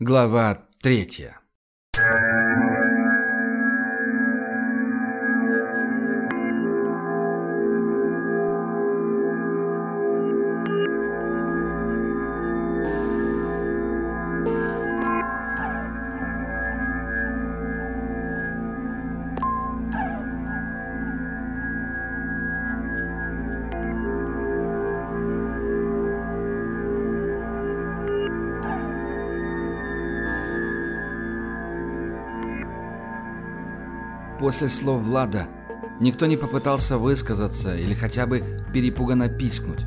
Глава третья. После слов Влада никто не попытался высказаться или хотя бы перепуганно пискнуть.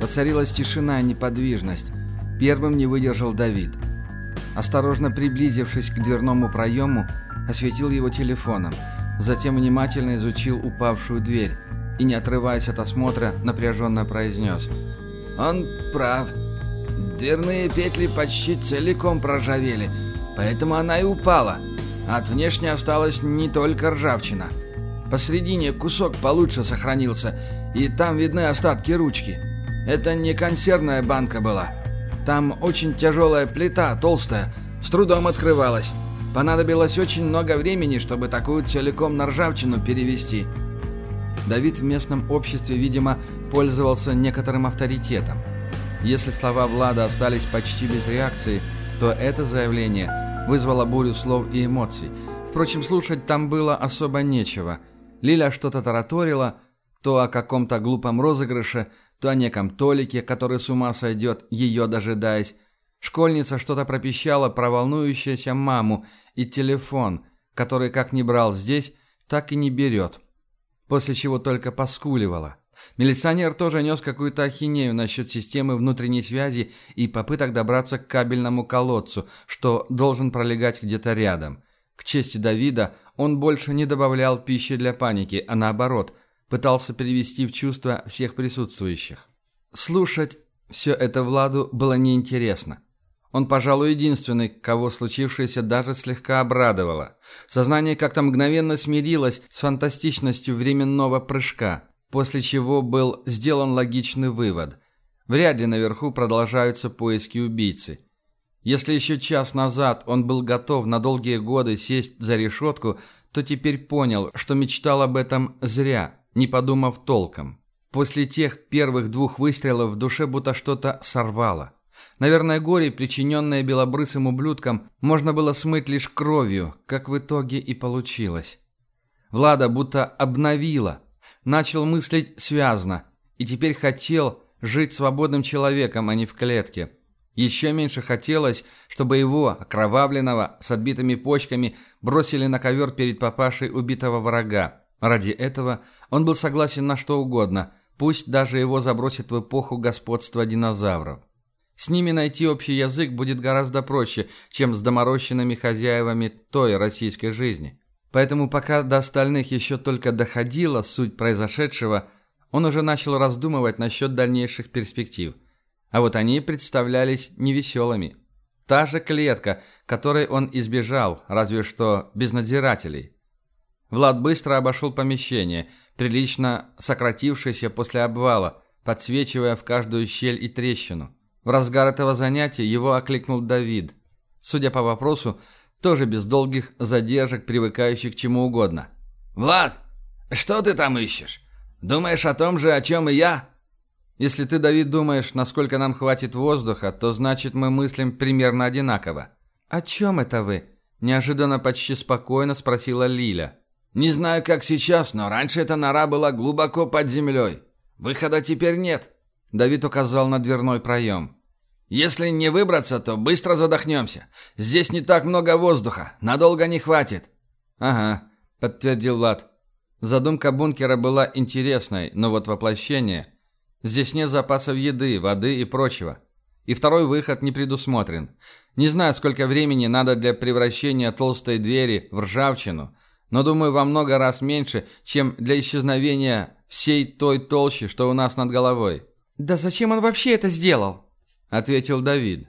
Воцарилась тишина и неподвижность. Первым не выдержал Давид. Осторожно приблизившись к дверному проему, осветил его телефоном, затем внимательно изучил упавшую дверь и, не отрываясь от осмотра, напряженно произнес. «Он прав. Дверные петли почти целиком проржавели, поэтому она и упала». От внешне осталась не только ржавчина. Посредине кусок получше сохранился, и там видны остатки ручки. Это не консервная банка была. Там очень тяжелая плита, толстая, с трудом открывалась. Понадобилось очень много времени, чтобы такую целиком на ржавчину перевести. Давид в местном обществе, видимо, пользовался некоторым авторитетом. Если слова Влада остались почти без реакции, то это заявление вызвала бурю слов и эмоций. Впрочем, слушать там было особо нечего. Лиля что-то тараторила, то о каком-то глупом розыгрыше, то о неком Толике, который с ума сойдет, ее дожидаясь. Школьница что-то пропищала про волнующуюся маму и телефон, который как не брал здесь, так и не берет. После чего только поскуливала. Милиционер тоже нес какую-то ахинею насчет системы внутренней связи и попыток добраться к кабельному колодцу, что должен пролегать где-то рядом. К чести Давида, он больше не добавлял пищи для паники, а наоборот, пытался перевести в чувство всех присутствующих. Слушать все это Владу было неинтересно. Он, пожалуй, единственный, кого случившееся даже слегка обрадовало. Сознание как-то мгновенно смирилось с фантастичностью временного прыжка – После чего был сделан логичный вывод. Вряд ли наверху продолжаются поиски убийцы. Если еще час назад он был готов на долгие годы сесть за решетку, то теперь понял, что мечтал об этом зря, не подумав толком. После тех первых двух выстрелов в душе будто что-то сорвало. Наверное, горе, причиненное белобрысым ублюдкам, можно было смыть лишь кровью, как в итоге и получилось. Влада будто обновила, начал мыслить связно и теперь хотел жить свободным человеком, а не в клетке. Еще меньше хотелось, чтобы его, окровавленного, с отбитыми почками, бросили на ковер перед папашей убитого врага. Ради этого он был согласен на что угодно, пусть даже его забросит в эпоху господства динозавров. С ними найти общий язык будет гораздо проще, чем с доморощенными хозяевами той российской жизни. Поэтому пока до остальных еще только доходила суть произошедшего, он уже начал раздумывать насчет дальнейших перспектив. А вот они представлялись невеселыми. Та же клетка, которой он избежал, разве что без надзирателей. Влад быстро обошел помещение, прилично сократившееся после обвала, подсвечивая в каждую щель и трещину. В разгар этого занятия его окликнул Давид. Судя по вопросу, тоже без долгих задержек, привыкающих к чему угодно. «Влад, что ты там ищешь? Думаешь о том же, о чем и я?» «Если ты, Давид, думаешь, насколько нам хватит воздуха, то значит мы мыслим примерно одинаково». «О чем это вы?» – неожиданно почти спокойно спросила Лиля. «Не знаю, как сейчас, но раньше эта нора была глубоко под землей. Выхода теперь нет». Давид указал на дверной проем. Если не выбраться, то быстро задохнемся. Здесь не так много воздуха, надолго не хватит». «Ага», — подтвердил Влад. Задумка бункера была интересной, но вот воплощение... Здесь нет запасов еды, воды и прочего. И второй выход не предусмотрен. Не знаю, сколько времени надо для превращения толстой двери в ржавчину, но думаю, во много раз меньше, чем для исчезновения всей той толщи, что у нас над головой. «Да зачем он вообще это сделал?» — ответил Давид.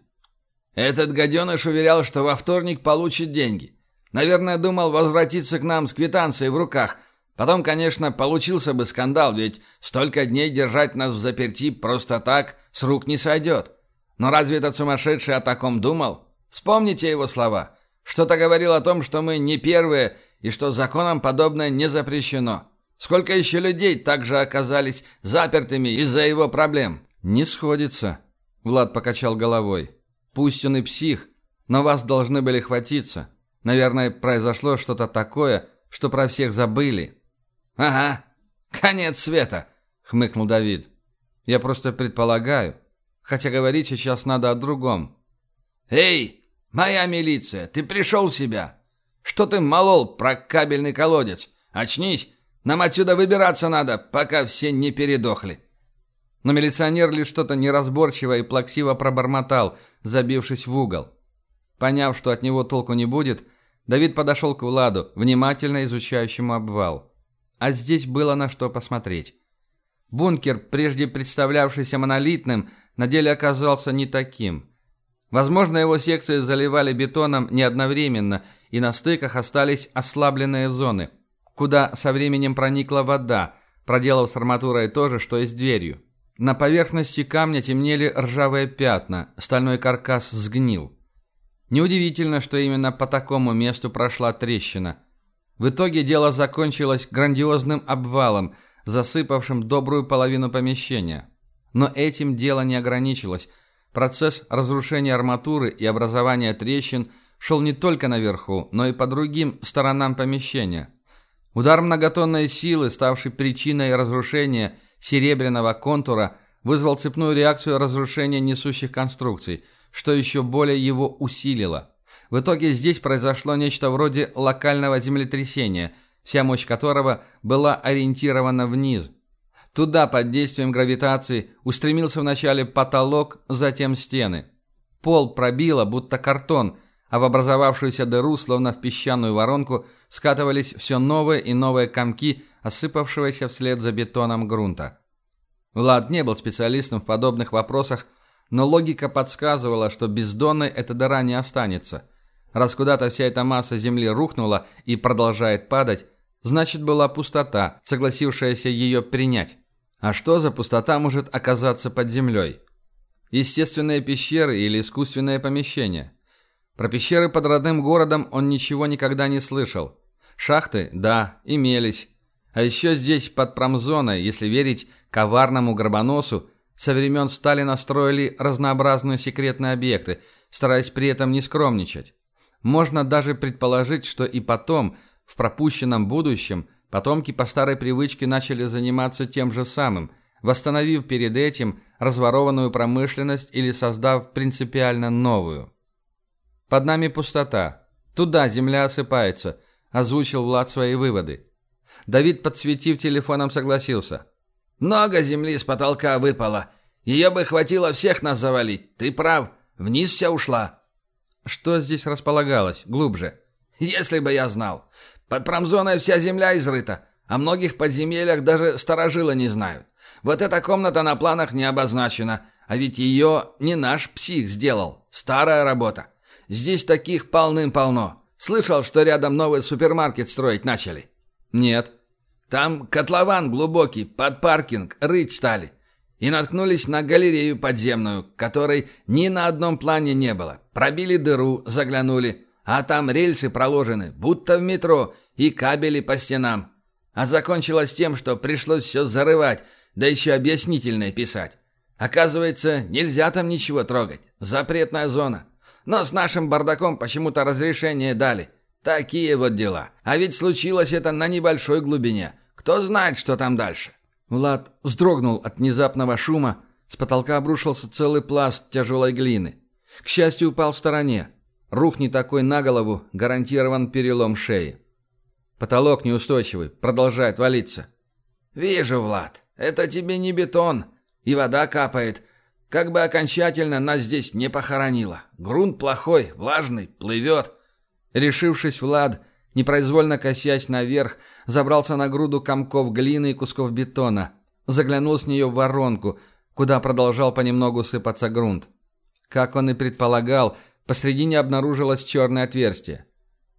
«Этот гаденыш уверял, что во вторник получит деньги. Наверное, думал возвратиться к нам с квитанцией в руках. Потом, конечно, получился бы скандал, ведь столько дней держать нас в заперти просто так с рук не сойдет. Но разве этот сумасшедший о таком думал? Вспомните его слова. Что-то говорил о том, что мы не первые и что законом подобное не запрещено. Сколько еще людей также оказались запертыми из-за его проблем? Не сходится. Влад покачал головой. Пусть он и псих, но вас должны были хватиться. Наверное, произошло что-то такое, что про всех забыли. Ага. Конец света, хмыкнул Давид. Я просто предполагаю. Хотя говорить сейчас надо о другом. Эй, моя милиция, ты пришел в себя? Что ты молол про кабельный колодец? Очнись, нам отсюда выбираться надо, пока все не передохли. Но милиционер лишь что-то неразборчиво и плаксиво пробормотал, забившись в угол. Поняв, что от него толку не будет, Давид подошел к Владу, внимательно изучающему обвал. А здесь было на что посмотреть. Бункер, прежде представлявшийся монолитным, на деле оказался не таким. Возможно, его секции заливали бетоном не одновременно, и на стыках остались ослабленные зоны, куда со временем проникла вода, проделав с арматурой то же, что и с дверью. На поверхности камня темнели ржавые пятна, стальной каркас сгнил. Неудивительно, что именно по такому месту прошла трещина. В итоге дело закончилось грандиозным обвалом, засыпавшим добрую половину помещения. Но этим дело не ограничилось. Процесс разрушения арматуры и образования трещин шел не только наверху, но и по другим сторонам помещения. Удар многотонной силы, ставший причиной разрушения серебряного контура, вызвал цепную реакцию разрушения несущих конструкций – что еще более его усилило. В итоге здесь произошло нечто вроде локального землетрясения, вся мощь которого была ориентирована вниз. Туда под действием гравитации устремился вначале потолок, затем стены. Пол пробило, будто картон, а в образовавшуюся дыру, словно в песчаную воронку, скатывались все новые и новые комки, осыпавшегося вслед за бетоном грунта. Влад не был специалистом в подобных вопросах, но логика подсказывала, что бездонной эта дыра не останется. Раз куда-то вся эта масса земли рухнула и продолжает падать, значит была пустота, согласившаяся ее принять. А что за пустота может оказаться под землей? Естественные пещеры или искусственное помещение? Про пещеры под родным городом он ничего никогда не слышал. Шахты, да, имелись. А еще здесь, под промзоной, если верить коварному гробоносу, со времен Сталина строили разнообразные секретные объекты, стараясь при этом не скромничать. Можно даже предположить, что и потом, в пропущенном будущем, потомки по старой привычке начали заниматься тем же самым, восстановив перед этим разворованную промышленность или создав принципиально новую. «Под нами пустота. Туда земля осыпается», – озвучил Влад свои выводы. Давид, подсветив телефоном, согласился – много земли с потолка выпало. Ее бы хватило всех нас завалить. Ты прав. Вниз вся ушла. Что здесь располагалось? Глубже. Если бы я знал. Под промзоной вся земля изрыта. О многих подземельях даже сторожилы не знают. Вот эта комната на планах не обозначена. А ведь ее не наш псих сделал. Старая работа. Здесь таких полным-полно. Слышал, что рядом новый супермаркет строить начали? Нет. Там котлован глубокий, под паркинг, рыть стали. И наткнулись на галерею подземную, которой ни на одном плане не было. Пробили дыру, заглянули, а там рельсы проложены, будто в метро, и кабели по стенам. А закончилось тем, что пришлось все зарывать, да еще объяснительное писать. Оказывается, нельзя там ничего трогать. Запретная зона. Но с нашим бардаком почему-то разрешение дали. Такие вот дела. А ведь случилось это на небольшой глубине. Кто знает, что там дальше?» Влад вздрогнул от внезапного шума. С потолка обрушился целый пласт тяжелой глины. К счастью, упал в стороне. Рухни такой на голову, гарантирован перелом шеи. Потолок неустойчивый, продолжает валиться. «Вижу, Влад, это тебе не бетон. И вода капает. Как бы окончательно нас здесь не похоронило. Грунт плохой, влажный, плывет». Решившись, Влад непроизвольно косясь наверх, забрался на груду комков глины и кусков бетона, заглянул с нее в воронку, куда продолжал понемногу сыпаться грунт. Как он и предполагал, посредине обнаружилось черное отверстие.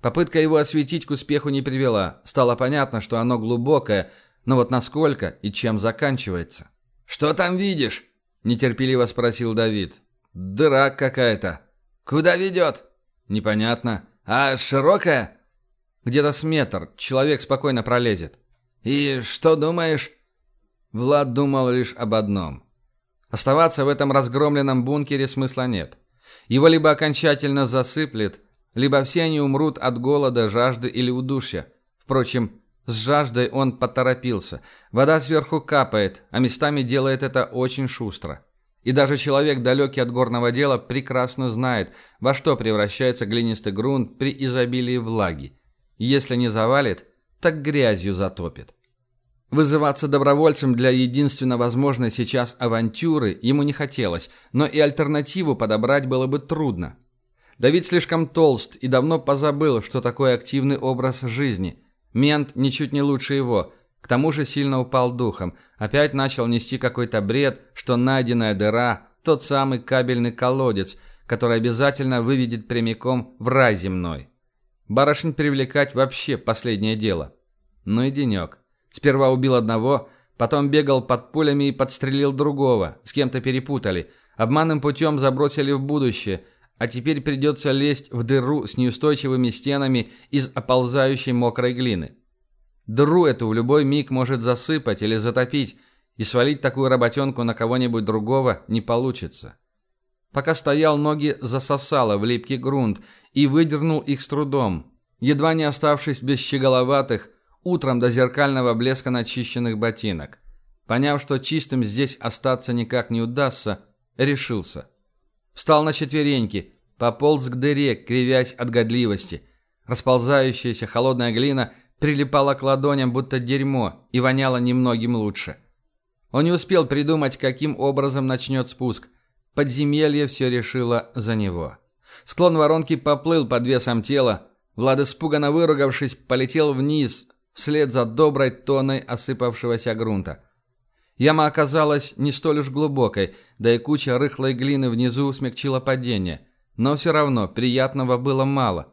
Попытка его осветить к успеху не привела. Стало понятно, что оно глубокое, но вот насколько и чем заканчивается. «Что там видишь?» – нетерпеливо спросил Давид. «Дыра какая-то». Куда ведет?» «Непонятно. А широкая?» «Где-то с метр. Человек спокойно пролезет». «И что думаешь?» Влад думал лишь об одном. Оставаться в этом разгромленном бункере смысла нет. Его либо окончательно засыплет, либо все они умрут от голода, жажды или удушья. Впрочем, с жаждой он поторопился. Вода сверху капает, а местами делает это очень шустро. И даже человек, далекий от горного дела, прекрасно знает, во что превращается глинистый грунт при изобилии влаги. Если не завалит, так грязью затопит. Вызываться добровольцем для единственно возможной сейчас авантюры ему не хотелось, но и альтернативу подобрать было бы трудно. Давид слишком толст и давно позабыл, что такое активный образ жизни. Мент ничуть не лучше его. К тому же сильно упал духом. Опять начал нести какой-то бред, что найденная дыра – тот самый кабельный колодец, который обязательно выведет прямиком в рай земной. Барышень привлекать вообще последнее дело. Ну и денек. Сперва убил одного, потом бегал под пулями и подстрелил другого. С кем-то перепутали. Обманным путем забросили в будущее, а теперь придется лезть в дыру с неустойчивыми стенами из оползающей мокрой глины. Дыру эту в любой миг может засыпать или затопить, и свалить такую работенку на кого-нибудь другого не получится. Пока стоял, ноги засосало в липкий грунт и выдернул их с трудом, едва не оставшись без щеголоватых, утром до зеркального блеска начищенных ботинок. Поняв, что чистым здесь остаться никак не удастся, решился. Встал на четвереньки, пополз к дыре, кривясь от годливости. Расползающаяся холодная глина прилипала к ладоням, будто дерьмо, и воняла немногим лучше. Он не успел придумать, каким образом начнет спуск. Подземелье все решило за него. Склон воронки поплыл под весом тела. Влад, испуганно выругавшись, полетел вниз, вслед за доброй тонной осыпавшегося грунта. Яма оказалась не столь уж глубокой, да и куча рыхлой глины внизу смягчила падение. Но все равно приятного было мало.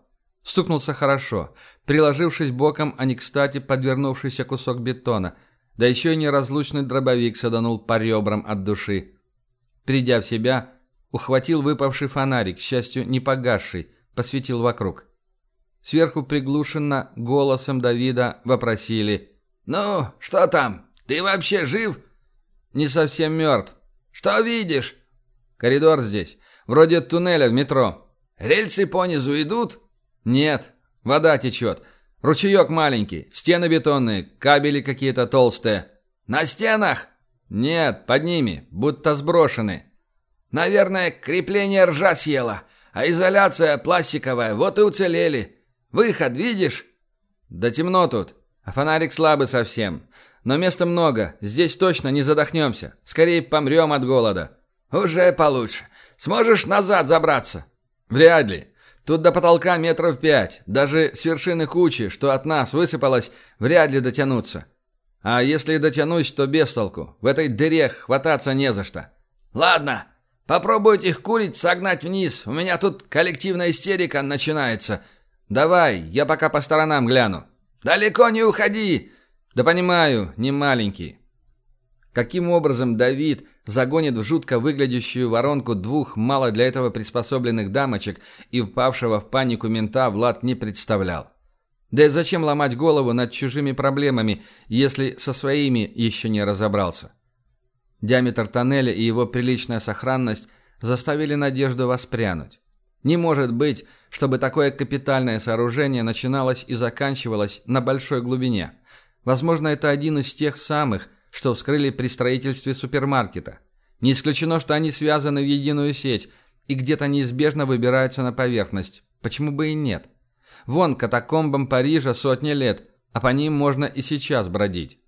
Стукнулся хорошо, приложившись боком, а не кстати подвернувшийся кусок бетона, да еще и неразлучный дробовик саданул по ребрам от души. Придя в себя, ухватил выпавший фонарик, к счастью, не погасший, посветил вокруг. Сверху приглушенно голосом Давида вопросили. «Ну, что там? Ты вообще жив?» «Не совсем мертв». «Что видишь?» «Коридор здесь. Вроде туннеля в метро». «Рельсы понизу идут?» «Нет. Вода течет. Ручеек маленький. Стены бетонные. Кабели какие-то толстые». «На стенах?» «Нет, под ними. Будто сброшены». «Наверное, крепление ржа съело, а изоляция пластиковая. Вот и уцелели. Выход видишь?» «Да темно тут, а фонарик слабый совсем. Но места много, здесь точно не задохнемся. Скорее помрем от голода». «Уже получше. Сможешь назад забраться?» «Вряд ли. Тут до потолка метров пять. Даже с вершины кучи, что от нас высыпалось, вряд ли дотянуться. А если дотянусь, то без толку. В этой дыре хвататься не за что». «Ладно. Попробуйте их курить согнать вниз. У меня тут коллективная истерика начинается». «Давай, я пока по сторонам гляну». «Далеко не уходи!» «Да понимаю, не маленький». Каким образом Давид загонит в жутко выглядящую воронку двух мало для этого приспособленных дамочек и впавшего в панику мента Влад не представлял. Да и зачем ломать голову над чужими проблемами, если со своими еще не разобрался? Диаметр тоннеля и его приличная сохранность заставили Надежду воспрянуть. Не может быть, чтобы такое капитальное сооружение начиналось и заканчивалось на большой глубине. Возможно, это один из тех самых, что вскрыли при строительстве супермаркета. Не исключено, что они связаны в единую сеть и где-то неизбежно выбираются на поверхность. Почему бы и нет? Вон, катакомбам Парижа сотни лет, а по ним можно и сейчас бродить.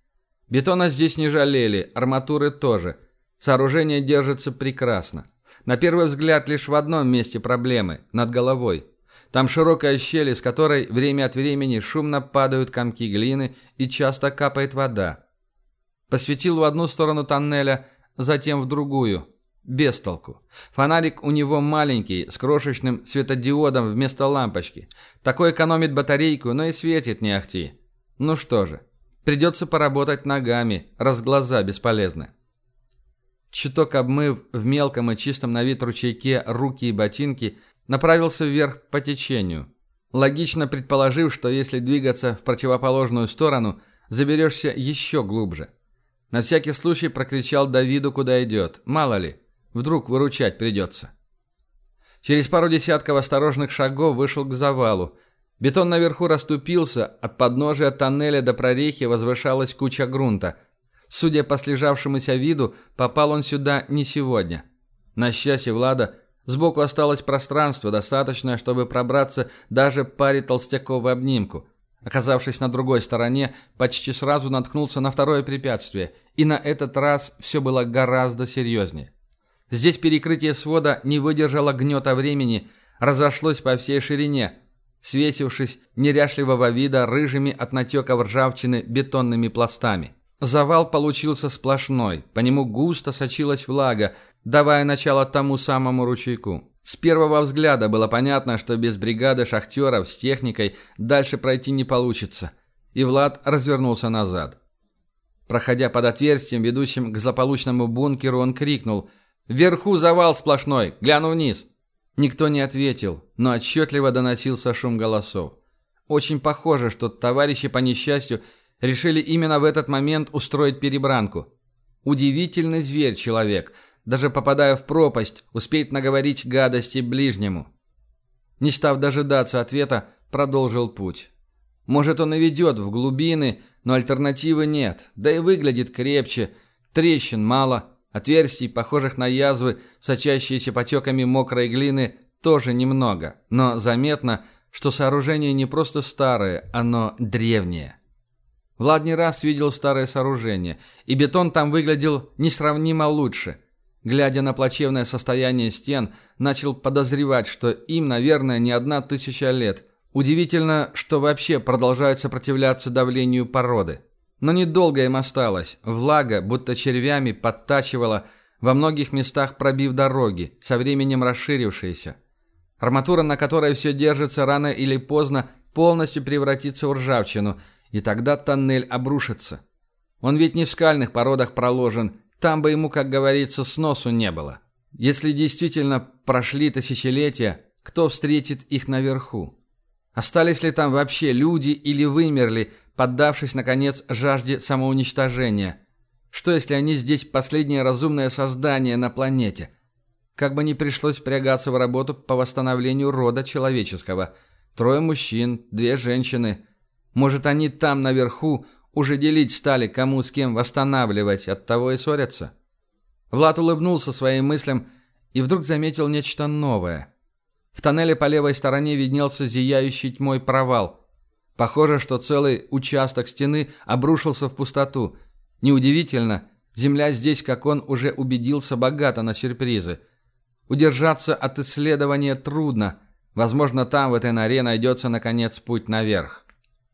Бетона здесь не жалели, арматуры тоже. Сооружение держится прекрасно. На первый взгляд лишь в одном месте проблемы – над головой. Там широкая щель, из которой время от времени шумно падают комки глины и часто капает вода. Посветил в одну сторону тоннеля, затем в другую. Без толку. Фонарик у него маленький, с крошечным светодиодом вместо лампочки. Такой экономит батарейку, но и светит не ахти. Ну что же, придется поработать ногами, раз глаза бесполезны. Чуток обмыв в мелком и чистом на вид ручейке руки и ботинки, направился вверх по течению, логично предположив, что если двигаться в противоположную сторону, заберешься еще глубже. На всякий случай прокричал Давиду, куда идет. Мало ли, вдруг выручать придется. Через пару десятков осторожных шагов вышел к завалу. Бетон наверху расступился, от подножия тоннеля до прорехи возвышалась куча грунта. Судя по слежавшемуся виду, попал он сюда не сегодня. На счастье Влада, сбоку осталось пространство, достаточное, чтобы пробраться даже паре толстяков в обнимку. Оказавшись на другой стороне, почти сразу наткнулся на второе препятствие, и на этот раз все было гораздо серьезнее. Здесь перекрытие свода не выдержало гнета времени, разошлось по всей ширине, свесившись неряшливого вида рыжими от натеков ржавчины бетонными пластами. Завал получился сплошной, по нему густо сочилась влага, давая начало тому самому ручейку. С первого взгляда было понятно, что без бригады шахтеров с техникой дальше пройти не получится, и Влад развернулся назад. Проходя под отверстием, ведущим к злополучному бункеру, он крикнул – Вверху завал сплошной, гляну вниз. Никто не ответил, но отчетливо доносился шум голосов. Очень похоже, что товарищи по несчастью решили именно в этот момент устроить перебранку. Удивительный зверь человек, даже попадая в пропасть, успеет наговорить гадости ближнему. Не став дожидаться ответа, продолжил путь. Может, он и ведет в глубины, но альтернативы нет, да и выглядит крепче, трещин мало, Отверстий, похожих на язвы, сочащиеся потеками мокрой глины, тоже немного, но заметно, что сооружение не просто старое, оно древнее. Влад не раз видел старое сооружение, и бетон там выглядел несравнимо лучше. Глядя на плачевное состояние стен, начал подозревать, что им, наверное, не одна тысяча лет. Удивительно, что вообще продолжают сопротивляться давлению породы. Но недолго им осталось. Влага, будто червями, подтачивала, во многих местах пробив дороги, со временем расширившиеся. Арматура, на которой все держится, рано или поздно полностью превратится в ржавчину, и тогда тоннель обрушится. Он ведь не в скальных породах проложен, там бы ему, как говорится, сносу не было. Если действительно прошли тысячелетия, кто встретит их наверху? Остались ли там вообще люди или вымерли, поддавшись, наконец, жажде самоуничтожения. Что, если они здесь последнее разумное создание на планете? Как бы ни пришлось впрягаться в работу по восстановлению рода человеческого. Трое мужчин, две женщины. Может, они там, наверху, уже делить стали, кому с кем восстанавливать, оттого и ссорятся? Влад улыбнулся своим мыслям и вдруг заметил нечто новое. В тоннеле по левой стороне виднелся зияющий тьмой провал – Похоже, что целый участок стены обрушился в пустоту. Неудивительно, земля здесь, как он уже убедился, богата на сюрпризы. Удержаться от исследования трудно. Возможно, там, в этой норе, найдется, наконец, путь наверх.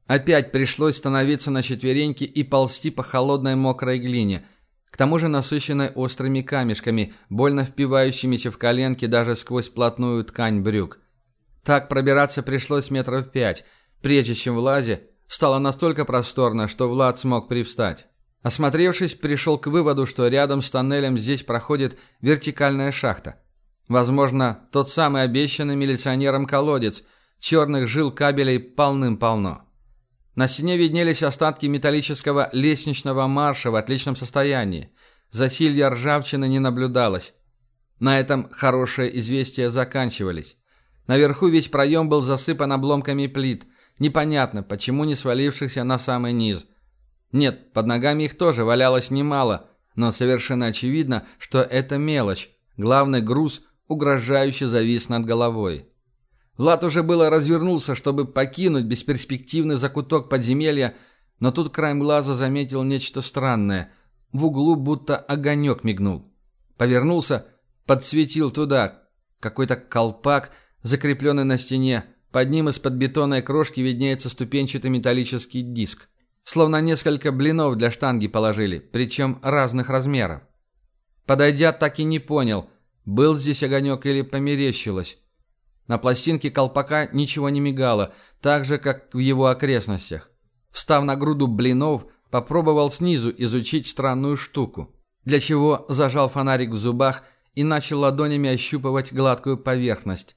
Опять пришлось становиться на четвереньки и ползти по холодной мокрой глине, к тому же насыщенной острыми камешками, больно впивающимися в коленки даже сквозь плотную ткань брюк. Так пробираться пришлось метров пять – прежде чем в лазе, стало настолько просторно, что Влад смог привстать. Осмотревшись, пришел к выводу, что рядом с тоннелем здесь проходит вертикальная шахта. Возможно, тот самый обещанный милиционером колодец, черных жил кабелей полным-полно. На стене виднелись остатки металлического лестничного марша в отличном состоянии. Засилья ржавчины не наблюдалось. На этом хорошие известия заканчивались. Наверху весь проем был засыпан обломками плит – Непонятно, почему не свалившихся на самый низ. Нет, под ногами их тоже валялось немало, но совершенно очевидно, что это мелочь. Главный груз угрожающе завис над головой. Влад уже было развернулся, чтобы покинуть бесперспективный закуток подземелья, но тут краем глаза заметил нечто странное. В углу будто огонек мигнул. Повернулся, подсветил туда. Какой-то колпак, закрепленный на стене, под ним из-под бетонной крошки виднеется ступенчатый металлический диск. Словно несколько блинов для штанги положили, причем разных размеров. Подойдя, так и не понял, был здесь огонек или померещилось. На пластинке колпака ничего не мигало, так же, как в его окрестностях. Встав на груду блинов, попробовал снизу изучить странную штуку, для чего зажал фонарик в зубах и начал ладонями ощупывать гладкую поверхность.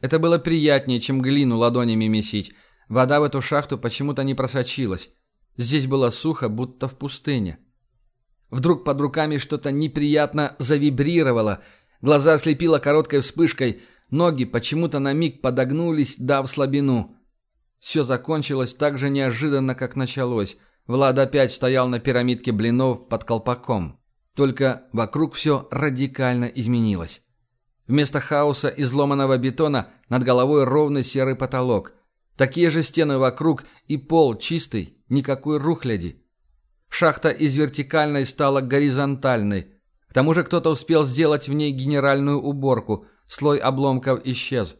Это было приятнее, чем глину ладонями месить. Вода в эту шахту почему-то не просочилась. Здесь было сухо, будто в пустыне. Вдруг под руками что-то неприятно завибрировало. Глаза ослепило короткой вспышкой. Ноги почему-то на миг подогнулись, дав слабину. Все закончилось так же неожиданно, как началось. Влад опять стоял на пирамидке блинов под колпаком. Только вокруг все радикально изменилось. Вместо хаоса изломанного бетона над головой ровный серый потолок. Такие же стены вокруг и пол чистый, никакой рухляди. Шахта из вертикальной стала горизонтальной. К тому же кто-то успел сделать в ней генеральную уборку. Слой обломков исчез.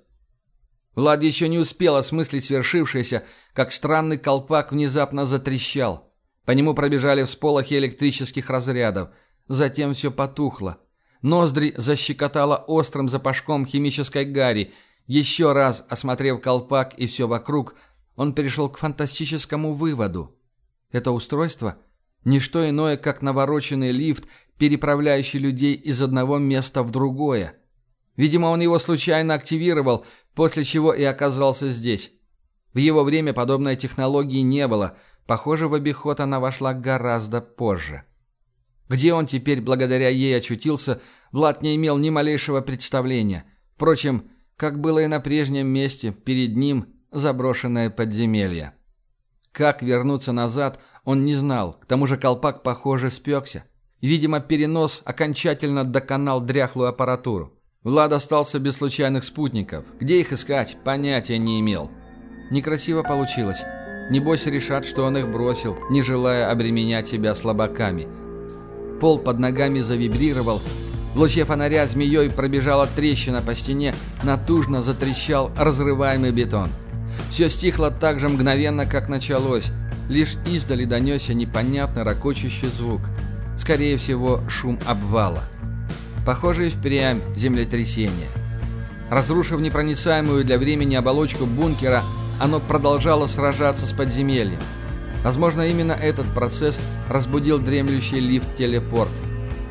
Влад еще не успел осмыслить свершившееся, как странный колпак внезапно затрещал. По нему пробежали всполохи электрических разрядов. Затем все потухло. Ноздри защекотало острым запашком химической гари. Еще раз осмотрев колпак и все вокруг, он перешел к фантастическому выводу. Это устройство – не что иное, как навороченный лифт, переправляющий людей из одного места в другое. Видимо, он его случайно активировал, после чего и оказался здесь. В его время подобной технологии не было. Похоже, в обиход она вошла гораздо позже. Где он теперь благодаря ей очутился, Влад не имел ни малейшего представления. Впрочем, как было и на прежнем месте, перед ним заброшенное подземелье. Как вернуться назад, он не знал. К тому же колпак, похоже, спекся. Видимо, перенос окончательно доконал дряхлую аппаратуру. Влад остался без случайных спутников. Где их искать, понятия не имел. Некрасиво получилось. Небось решат, что он их бросил, не желая обременять себя слабаками. Пол под ногами завибрировал. В луче фонаря змеей пробежала трещина по стене, натужно затрещал разрываемый бетон. Все стихло так же мгновенно, как началось. Лишь издали донесся непонятный ракочущий звук. Скорее всего, шум обвала. Похоже, и впрямь землетрясение. Разрушив непроницаемую для времени оболочку бункера, оно продолжало сражаться с подземельем. Возможно, именно этот процесс разбудил дремлющий лифт-телепорт.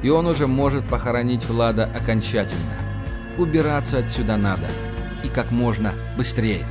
И он уже может похоронить Влада окончательно. Убираться отсюда надо. И как можно быстрее.